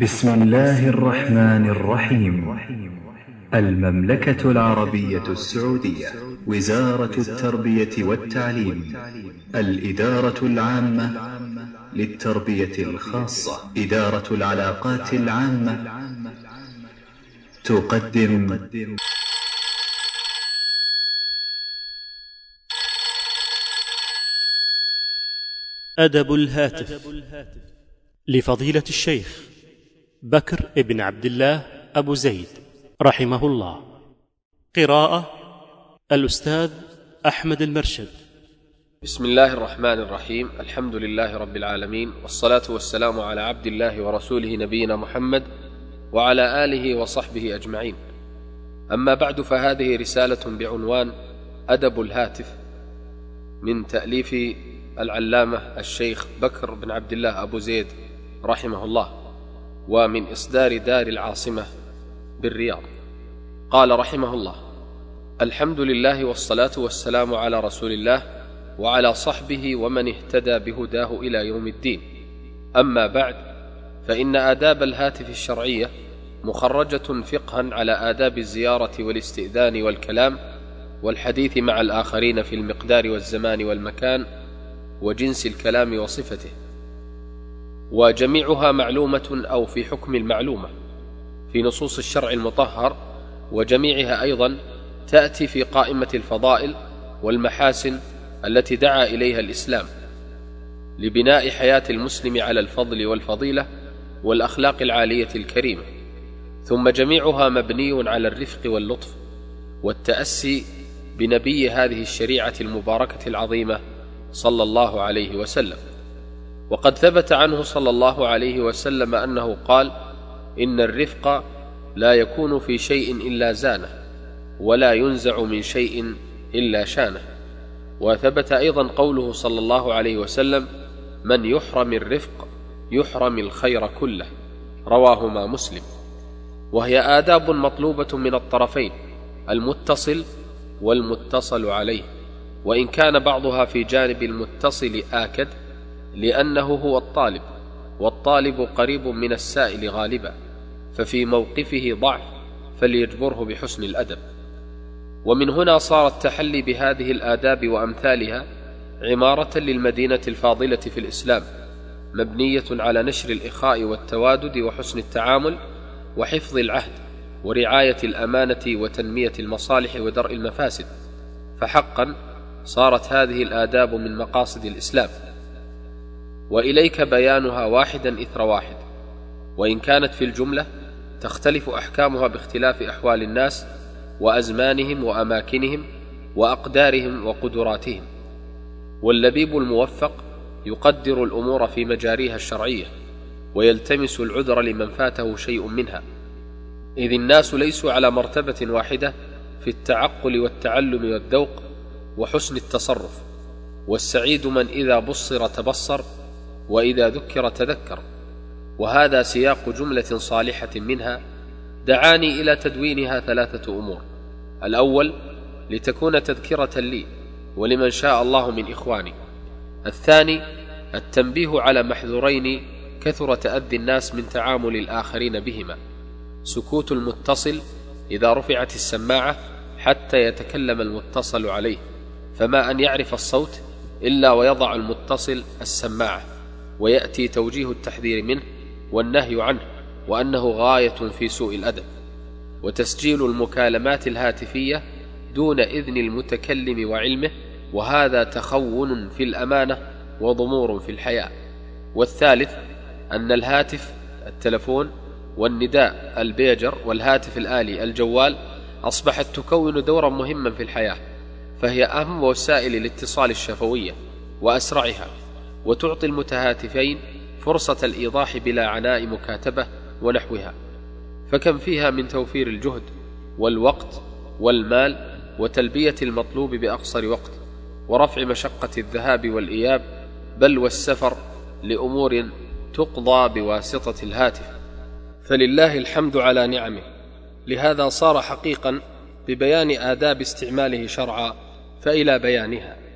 بسم الله الرحمن الرحيم. المملكة العربية السعودية وزارة التربية والتعليم الإدارة العامة للتربية الخاصة إدارة العلاقات العامة. تقدم. أدب الهاتف لفضيلة الشيخ بكر بن عبد الله أبو زيد رحمه الله. قراءة الأستاذ أحمد المرشد. بسم الله الرحمن الرحيم. الحمد لله رب العالمين والصلاة والسلام على عبد الله ورسوله نبينا محمد وعلى آله وصحبه أجمعين. أما بعد فهذه رسالة بعنوان أدب الهاتف من تأليف العلامة الشيخ بكر بن عبد الله أبو زيد رحمه الله. ومن إصدار دار العاصمة بالرياض. قال رحمه الله الحمد لله والصلاة والسلام على رسول الله وعلى صحبه ومن اهتدى بهداه إلى يوم الدين. أما بعد فإن آداب الهاتف الشرعية مخرجة فقها على آداب الزيارة والاستئذان والكلام والحديث مع الآخرين في المقدار والزمان والمكان وجنس الكلام وصفته. وجميعها معلومة أو في حكم المعلومة في نصوص الشرع المطهر وجميعها أيضا تأتي في قائمة الفضائل والمحاسن التي دعا إليها الإسلام لبناء حياة المسلم على الفضل والفضيلة والأخلاق العالية الكريمة. ثم جميعها مبني على الرفق واللطف والتأسي بنبي هذه الشريعة المباركة العظيمة صلى الله عليه وسلم. وقد ثبت عنه صلى الله عليه وسلم أنه قال إن الرفق لا يكون في شيء إلا زانة ولا ينزع من شيء إلا شانة. وثبت أيضا قوله صلى الله عليه وسلم من يحرم الرفق يحرم الخير كله. رواهما مسلم. وهي آداب مطلوبة من الطرفين المتصل والمتصل عليه. وإن كان بعضها في جانب المتصل آكد لأنه هو الطالب والطالب قريب من السائل غالبا ففي موقفه ضعف فليجبره بحسن الأدب. ومن هنا صار التحلي بهذه الآداب وأمثالها عمارة للمدينة الفاضلة في الإسلام مبنية على نشر الإخاء والتوادد وحسن التعامل وحفظ العهد ورعاية الأمانة وتنمية المصالح ودرء المفاسد. فحقا صارت هذه الآداب من مقاصد الإسلام. وإليك بيانها واحدا إثر واحد. وإن كانت في الجملة تختلف أحكامها باختلاف أحوال الناس وأزمانهم وأماكنهم وأقدارهم وقدراتهم. واللبيب الموفق يقدر الأمور في مجاريها الشرعية ويلتمس العذر لمن فاته شيء منها. إذ الناس ليسوا على مرتبة واحدة في التعقل والتعلم والذوق وحسن التصرف. والسعيد من إذا بصر تبصر وإذا ذكر تذكر. وهذا سياق جملة صالحة منها دعاني إلى تدوينها ثلاثة أمور. الأول لتكون تذكرة لي ولمن شاء الله من إخواني. الثاني التنبيه على محذورين كثر تأذي الناس من تعامل الآخرين بهما. سكوت المتصل إذا رفعت السماعة حتى يتكلم المتصل عليه فما أن يعرف الصوت إلا ويضع المتصل السماعة. ويأتي توجيه التحذير منه والنهي عنه وأنه غاية في سوء الأدب. وتسجيل المكالمات الهاتفية دون إذن المتكلم وعلمه وهذا تخون في الأمانة وضمور في الحياة والثالث أن الهاتف التلفون والنداء البيجر والهاتف الآلي الجوال أصبحت تكون دورا مهما في الحياة فهي أهم وسائل الاتصال الشفوية وأسرعها. وتعطي المتهاتفين فرصة الإيضاح بلا عناء مكاتبة ونحوها. فكم فيها من توفير الجهد والوقت والمال وتلبية المطلوب بأقصر وقت ورفع مشقة الذهاب والإياب بل والسفر لأمور تقضى بواسطة الهاتف. فلله الحمد على نعمه. لهذا صار حقيقا ببيان آداب استعماله شرعا فإلى بيانها.